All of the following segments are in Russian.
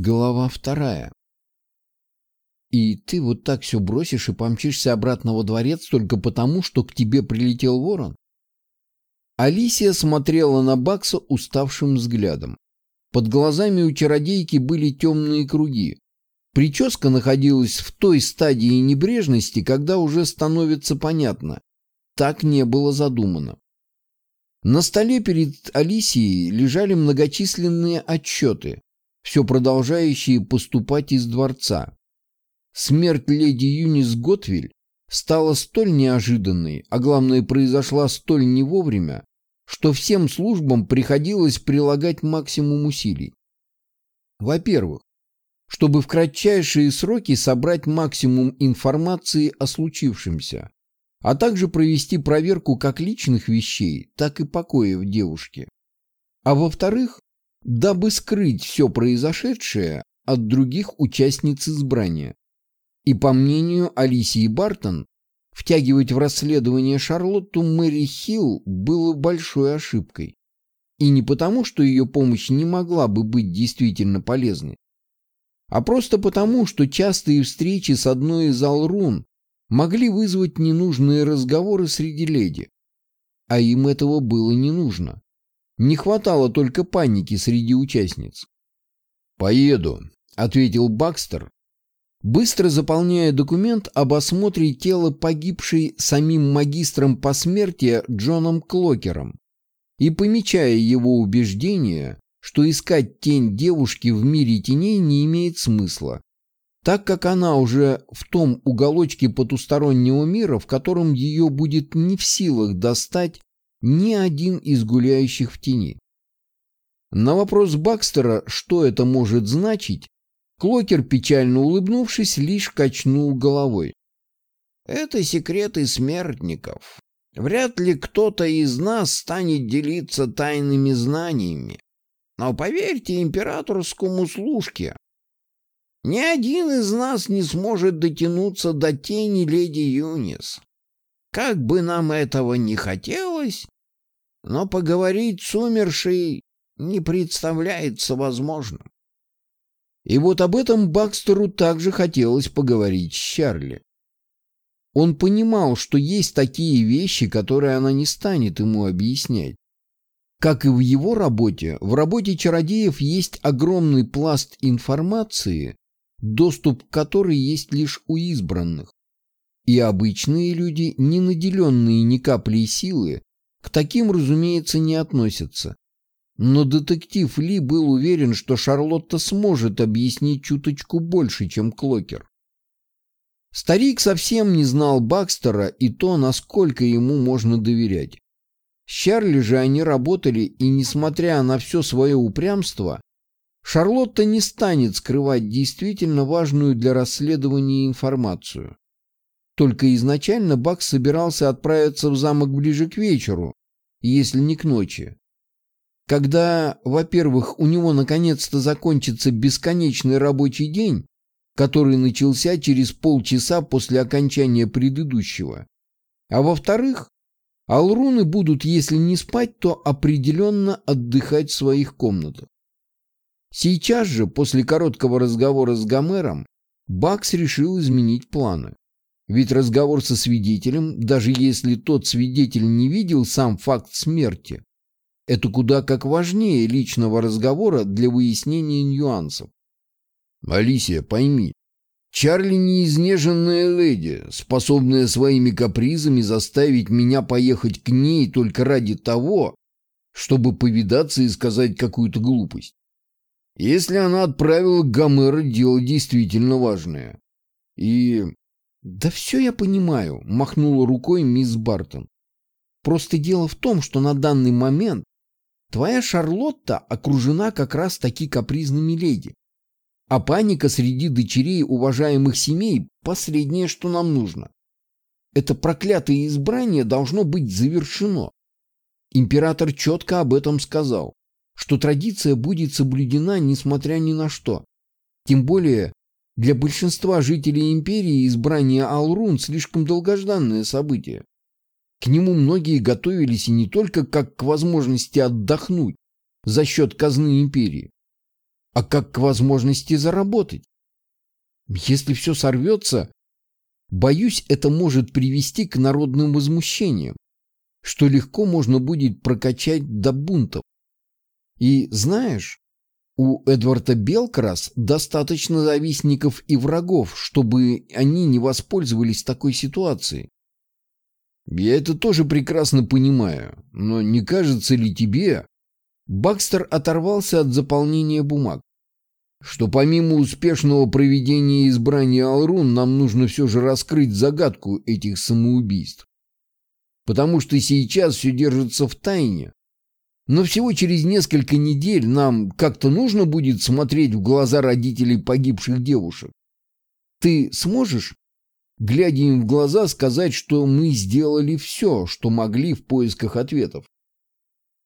Глава вторая. И ты вот так все бросишь и помчишься обратно во дворец только потому, что к тебе прилетел ворон? Алисия смотрела на Бакса уставшим взглядом. Под глазами у чародейки были темные круги. Прическа находилась в той стадии небрежности, когда уже становится понятно. Так не было задумано. На столе перед Алисией лежали многочисленные отчеты, все продолжающие поступать из дворца. Смерть леди Юнис Готвиль стала столь неожиданной, а главное произошла столь не вовремя, что всем службам приходилось прилагать максимум усилий. Во-первых, чтобы в кратчайшие сроки собрать максимум информации о случившемся, а также провести проверку как личных вещей, так и покоев девушки. А во-вторых, дабы скрыть все произошедшее от других участниц избрания. И по мнению Алисии Бартон, втягивать в расследование Шарлотту Мэри Хилл было большой ошибкой. И не потому, что ее помощь не могла бы быть действительно полезной, а просто потому, что частые встречи с одной из Алрун могли вызвать ненужные разговоры среди леди. А им этого было не нужно. Не хватало только паники среди участниц. «Поеду», — ответил Бакстер, быстро заполняя документ об осмотре тела погибшей самим магистром посмертия Джоном Клокером и помечая его убеждение, что искать тень девушки в мире теней не имеет смысла, так как она уже в том уголочке потустороннего мира, в котором ее будет не в силах достать ни один из гуляющих в тени. На вопрос Бакстера, что это может значить, Клокер, печально улыбнувшись, лишь качнул головой. «Это секреты смертников. Вряд ли кто-то из нас станет делиться тайными знаниями. Но поверьте императорскому служке, ни один из нас не сможет дотянуться до тени леди Юнис. Как бы нам этого не хотелось, но поговорить с умершей не представляется возможным. И вот об этом Бакстеру также хотелось поговорить с Чарли. Он понимал, что есть такие вещи, которые она не станет ему объяснять. Как и в его работе, в работе чародеев есть огромный пласт информации, доступ к которой есть лишь у избранных. И обычные люди, не наделенные ни каплей силы, к таким, разумеется, не относятся. Но детектив Ли был уверен, что Шарлотта сможет объяснить чуточку больше, чем Клокер. Старик совсем не знал Бакстера и то, насколько ему можно доверять. С Чарли же они работали, и, несмотря на все свое упрямство, Шарлотта не станет скрывать действительно важную для расследования информацию. Только изначально Бакс собирался отправиться в замок ближе к вечеру, если не к ночи. Когда, во-первых, у него наконец-то закончится бесконечный рабочий день, который начался через полчаса после окончания предыдущего, а во-вторых, алруны будут, если не спать, то определенно отдыхать в своих комнатах. Сейчас же, после короткого разговора с Гомером, Бакс решил изменить планы. Ведь разговор со свидетелем, даже если тот свидетель не видел сам факт смерти, это куда как важнее личного разговора для выяснения нюансов. Алисия, пойми, Чарли не изнеженная леди, способная своими капризами заставить меня поехать к ней только ради того, чтобы повидаться и сказать какую-то глупость. Если она отправила Гомера дело действительно важное. И «Да все я понимаю», — махнула рукой мисс Бартон. «Просто дело в том, что на данный момент твоя Шарлотта окружена как раз таки капризными леди. А паника среди дочерей уважаемых семей – последнее, что нам нужно. Это проклятое избрание должно быть завершено. Император четко об этом сказал, что традиция будет соблюдена несмотря ни на что. Тем более, для большинства жителей империи избрание Алрун слишком долгожданное событие. К нему многие готовились и не только как к возможности отдохнуть за счет казны империи. а как к возможности заработать. Если все сорвется, боюсь, это может привести к народным возмущениям, что легко можно будет прокачать до бунтов. И знаешь, у Эдварда Белкрас достаточно завистников и врагов, чтобы они не воспользовались такой ситуацией. Я это тоже прекрасно понимаю, но не кажется ли тебе... Бакстер оторвался от заполнения бумаг. Что помимо успешного проведения избрания Алрун, нам нужно все же раскрыть загадку этих самоубийств. Потому что сейчас все держится в тайне. Но всего через несколько недель нам как-то нужно будет смотреть в глаза родителей погибших девушек. Ты сможешь глядя им в глаза, сказать, что мы сделали все, что могли в поисках ответов.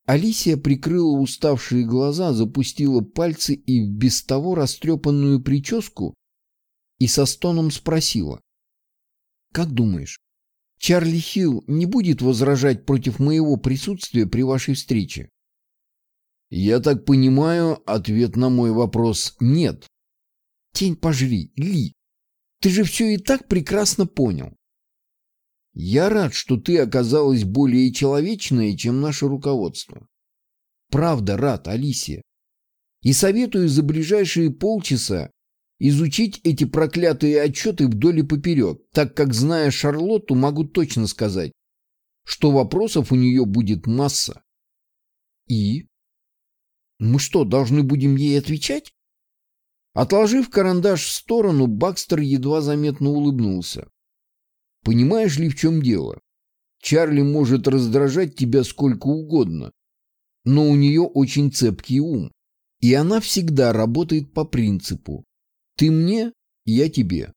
Алисия прикрыла уставшие глаза, запустила пальцы и без того растрепанную прическу и со стоном спросила. «Как думаешь, Чарли Хилл не будет возражать против моего присутствия при вашей встрече?» «Я так понимаю, ответ на мой вопрос – нет». «Тень пожри, Ли, ты же все и так прекрасно понял. Я рад, что ты оказалась более человечной, чем наше руководство. Правда рад, Алисия. И советую за ближайшие полчаса изучить эти проклятые отчеты вдоль и поперек, так как, зная Шарлотту, могу точно сказать, что вопросов у нее будет масса. И? Мы что, должны будем ей отвечать? Отложив карандаш в сторону, Бакстер едва заметно улыбнулся. «Понимаешь ли, в чем дело? Чарли может раздражать тебя сколько угодно, но у нее очень цепкий ум, и она всегда работает по принципу «ты мне, я тебе».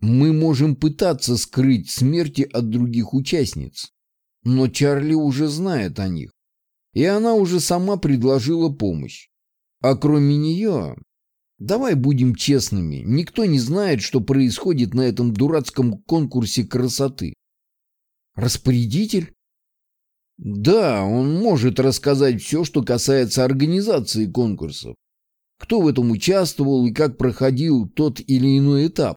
Мы можем пытаться скрыть смерти от других участниц, но Чарли уже знает о них, и она уже сама предложила помощь. А кроме нее, Давай будем честными, никто не знает, что происходит на этом дурацком конкурсе красоты. Распорядитель? Да, он может рассказать все, что касается организации конкурсов. Кто в этом участвовал и как проходил тот или иной этап.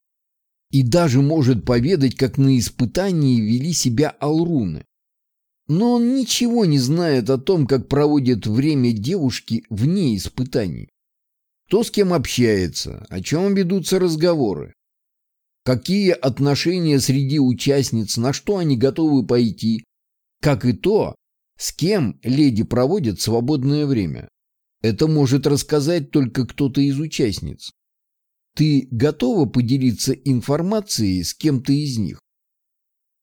И даже может поведать, как на испытании вели себя алруны. Но он ничего не знает о том, как проводят время девушки вне испытаний. Кто с кем общается, о чем ведутся разговоры. Какие отношения среди участниц, на что они готовы пойти. Как и то, с кем леди проводят свободное время. Это может рассказать только кто-то из участниц. Ты готова поделиться информацией с кем-то из них?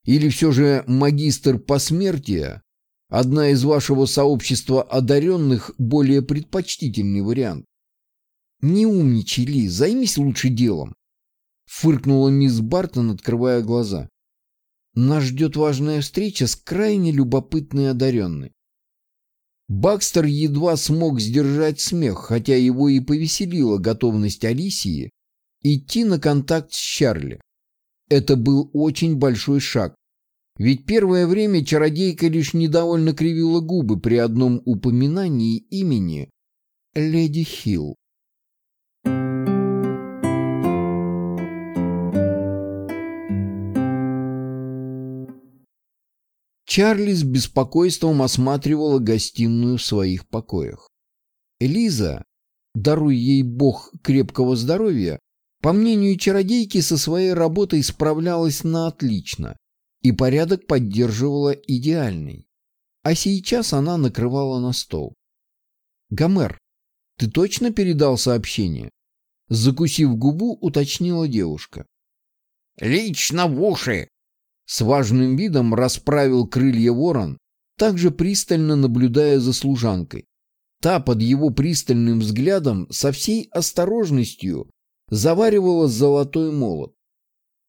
Или все же магистр посмертия, одна из вашего сообщества одаренных, более предпочтительный вариант? «Не умничай, Ли, займись лучше делом», — фыркнула мисс Бартон, открывая глаза. «Нас ждет важная встреча с крайне любопытной одаренной». Бакстер едва смог сдержать смех, хотя его и повеселила готовность Алисии идти на контакт с Чарли. Это был очень большой шаг, ведь первое время чародейка лишь недовольно кривила губы при одном упоминании имени Леди Хилл. Чарли с беспокойством осматривала гостиную в своих покоях. Элиза, даруй ей бог крепкого здоровья, по мнению чародейки, со своей работой справлялась на отлично и порядок поддерживала идеальный. А сейчас она накрывала на стол. «Гомер, ты точно передал сообщение?» Закусив губу, уточнила девушка. «Лично в уши!» С важным видом расправил крылья ворон, также пристально наблюдая за служанкой. Та под его пристальным взглядом со всей осторожностью заваривала золотой молот.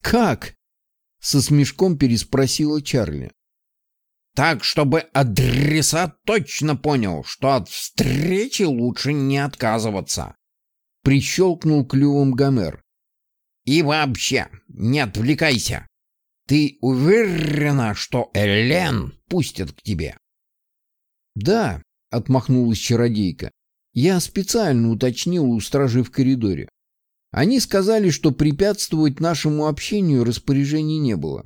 «Как?» — со смешком переспросила Чарли. «Так, чтобы адресат точно понял, что от встречи лучше не отказываться», — прищелкнул клювом Гомер. «И вообще, не отвлекайся. Ты уверена, что Элен пустят к тебе? Да, отмахнулась чародейка. Я специально уточнил у стражи в коридоре. Они сказали, что препятствовать нашему общению распоряжений не было.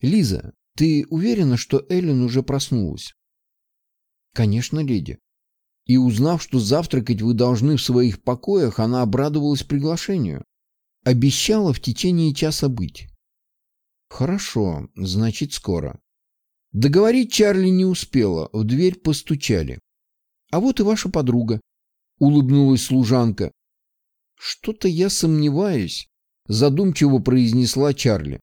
Лиза, ты уверена, что Эллен уже проснулась? Конечно, леди. И узнав, что завтракать вы должны в своих покоях, она обрадовалась приглашению. Обещала в течение часа быть. Хорошо, значит, скоро. Договорить Чарли не успела, в дверь постучали. А вот и ваша подруга, улыбнулась служанка. Что-то я сомневаюсь, задумчиво произнесла Чарли.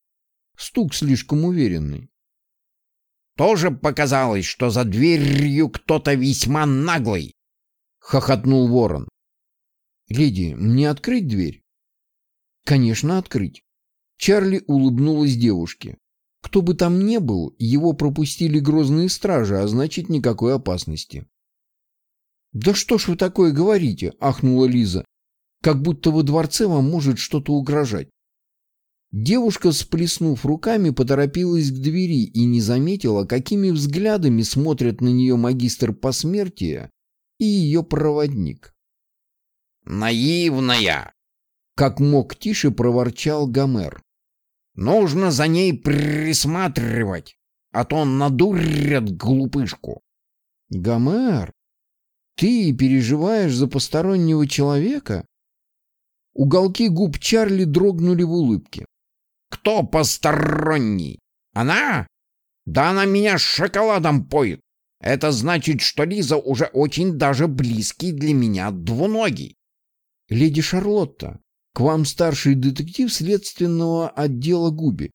Стук слишком уверенный. Тоже показалось, что за дверью кто-то весьма наглый, хохотнул ворон. Леди, мне открыть дверь? Конечно, открыть. Чарли улыбнулась девушке. Кто бы там ни был, его пропустили грозные стражи, а значит никакой опасности. «Да что ж вы такое говорите?» – ахнула Лиза. «Как будто во дворце вам может что-то угрожать». Девушка, сплеснув руками, поторопилась к двери и не заметила, какими взглядами смотрят на нее магистр посмертия и ее проводник. «Наивная!» как мог тише проворчал Гомер. Нужно за ней присматривать, а то надурят глупышку. Гомер, ты переживаешь за постороннего человека? Уголки губ Чарли дрогнули в улыбке. Кто посторонний? Она? Да она меня шоколадом поет. Это значит, что Лиза уже очень даже близкий для меня двуногий. Леди Шарлотта, к вам старший детектив следственного отдела Губи.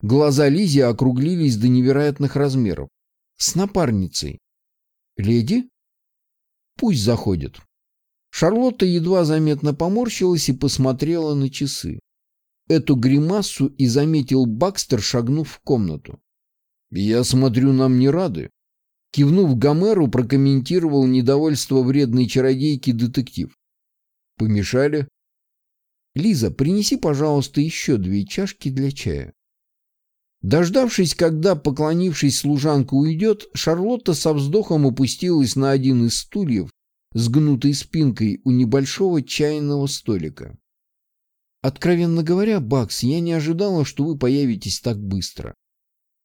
Глаза Лизи округлились до невероятных размеров. С напарницей. Леди? Пусть заходит. Шарлотта едва заметно поморщилась и посмотрела на часы. Эту гримасу и заметил Бакстер, шагнув в комнату. «Я смотрю, нам не рады». Кивнув Гомеру, прокомментировал недовольство вредной чародейки детектив. «Помешали?» «Лиза, принеси, пожалуйста, еще две чашки для чая». Дождавшись, когда, поклонившись, служанка уйдет, Шарлотта со вздохом опустилась на один из стульев с гнутой спинкой у небольшого чайного столика. «Откровенно говоря, Бакс, я не ожидала, что вы появитесь так быстро.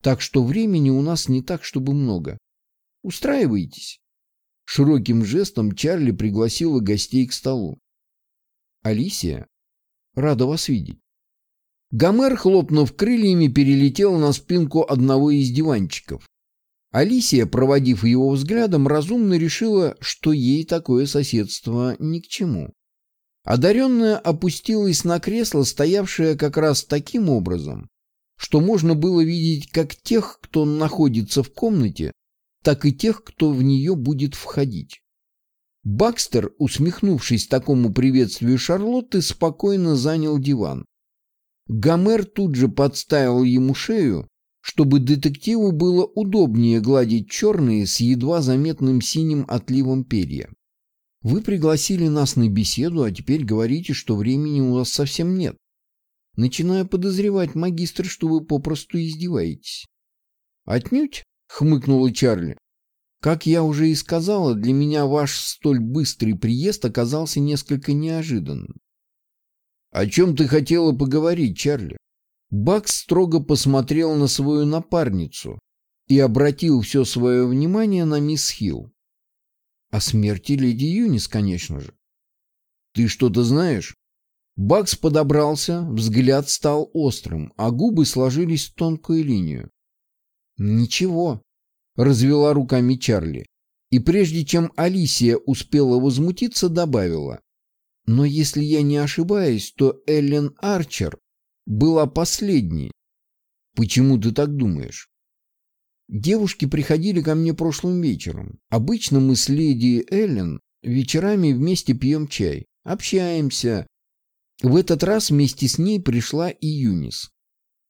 Так что времени у нас не так, чтобы много. Устраивайтесь». Широким жестом Чарли пригласила гостей к столу. «Алисия, Рада вас видеть. Гомер, хлопнув крыльями, перелетел на спинку одного из диванчиков. Алисия, проводив его взглядом, разумно решила, что ей такое соседство ни к чему. Одаренная опустилась на кресло, стоявшее как раз таким образом, что можно было видеть как тех, кто находится в комнате, так и тех, кто в нее будет входить. Бакстер, усмехнувшись такому приветствию Шарлотты, спокойно занял диван. Гомер тут же подставил ему шею, чтобы детективу было удобнее гладить черные с едва заметным синим отливом перья. «Вы пригласили нас на беседу, а теперь говорите, что времени у вас совсем нет. Начинаю подозревать, магистр, что вы попросту издеваетесь». «Отнюдь?» — хмыкнула Чарли. Как я уже и сказала, для меня ваш столь быстрый приезд оказался несколько неожиданным. О чем ты хотела поговорить, Чарли? Бакс строго посмотрел на свою напарницу и обратил все свое внимание на мисс Хилл. О смерти леди Юнис, конечно же. Ты что-то знаешь? Бакс подобрался, взгляд стал острым, а губы сложились в тонкую линию. Ничего, развела руками Чарли. И прежде чем Алисия успела возмутиться, добавила. Но если я не ошибаюсь, то Эллен Арчер была последней. Почему ты так думаешь? Девушки приходили ко мне прошлым вечером. Обычно мы с леди Эллен вечерами вместе пьем чай, общаемся. В этот раз вместе с ней пришла и Юнис.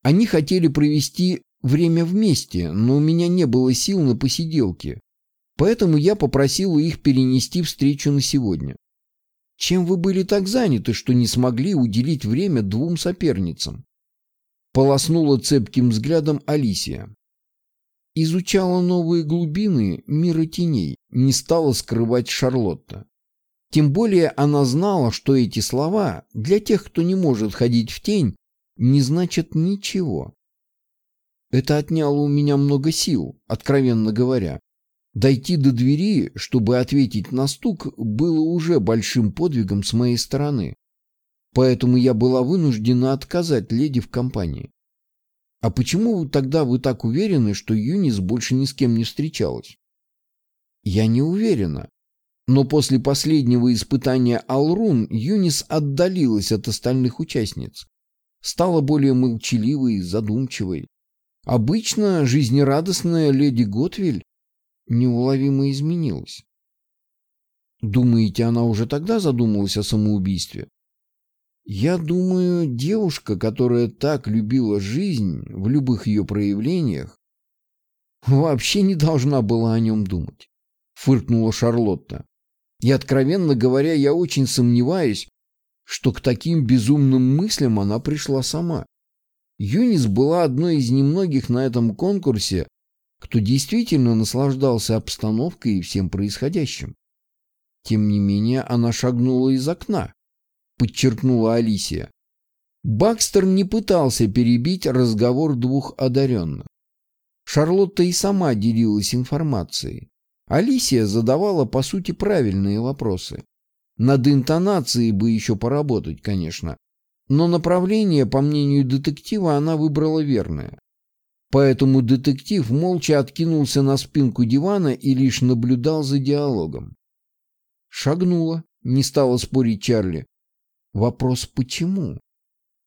Они хотели провести время вместе, но у меня не было сил на посиделки, поэтому я попросила их перенести встречу на сегодня. Чем вы были так заняты, что не смогли уделить время двум соперницам? Полоснула цепким взглядом Алисия. Изучала новые глубины мира теней, не стала скрывать Шарлотта. Тем более она знала, что эти слова для тех, кто не может ходить в тень, не значат ничего. Это отняло у меня много сил, откровенно говоря. Дойти до двери, чтобы ответить на стук, было уже большим подвигом с моей стороны. Поэтому я была вынуждена отказать леди в компании. А почему тогда вы так уверены, что Юнис больше ни с кем не встречалась? Я не уверена. Но после последнего испытания Алрун Юнис отдалилась от остальных участниц. Стала более молчаливой, задумчивой. Обычно жизнерадостная леди Готвиль неуловимо изменилась. Думаете, она уже тогда задумалась о самоубийстве? Я думаю, девушка, которая так любила жизнь в любых ее проявлениях, вообще не должна была о нем думать, фыркнула Шарлотта. И, откровенно говоря, я очень сомневаюсь, что к таким безумным мыслям она пришла сама. Юнис была одной из немногих на этом конкурсе, кто действительно наслаждался обстановкой и всем происходящим. Тем не менее, она шагнула из окна, подчеркнула Алисия. Бакстер не пытался перебить разговор двух одаренных. Шарлотта и сама делилась информацией. Алисия задавала, по сути, правильные вопросы. Над интонацией бы еще поработать, конечно. Но направление, по мнению детектива, она выбрала верное. Поэтому детектив молча откинулся на спинку дивана и лишь наблюдал за диалогом. Шагнула, не стала спорить Чарли. Вопрос «почему?».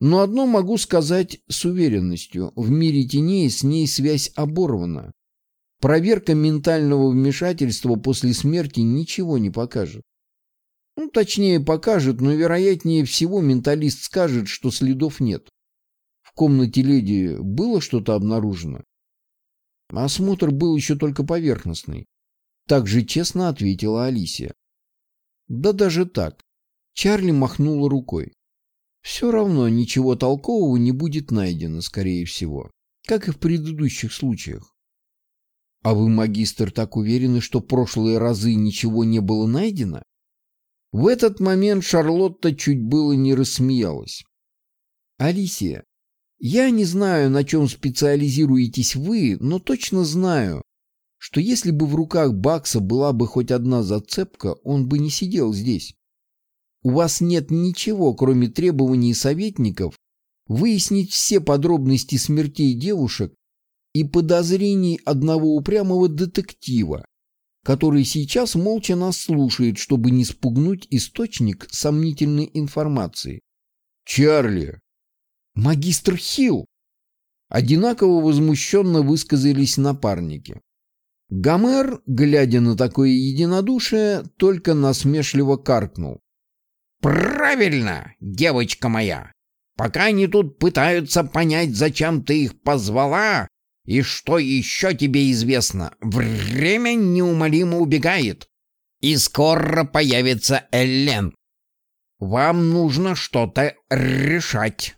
Но одно могу сказать с уверенностью. В мире теней с ней связь оборвана. Проверка ментального вмешательства после смерти ничего не покажет. Ну, точнее, покажет, но вероятнее всего менталист скажет, что следов нет комнате леди было что-то обнаружено? Осмотр был еще только поверхностный. Так же честно ответила Алисия. Да даже так. Чарли махнула рукой. Все равно ничего толкового не будет найдено, скорее всего, как и в предыдущих случаях. А вы, магистр, так уверены, что прошлые разы ничего не было найдено? В этот момент Шарлотта чуть было не рассмеялась. Алисия, я не знаю, на чем специализируетесь вы, но точно знаю, что если бы в руках Бакса была бы хоть одна зацепка, он бы не сидел здесь. У вас нет ничего, кроме требований советников, выяснить все подробности смертей девушек и подозрений одного упрямого детектива, который сейчас молча нас слушает, чтобы не спугнуть источник сомнительной информации. «Чарли, «Магистр Хилл!» Одинаково возмущенно высказались напарники. Гомер, глядя на такое единодушие, только насмешливо каркнул. «Правильно, девочка моя! Пока они тут пытаются понять, зачем ты их позвала, и что еще тебе известно, время неумолимо убегает, и скоро появится Эллен. Вам нужно что-то решать».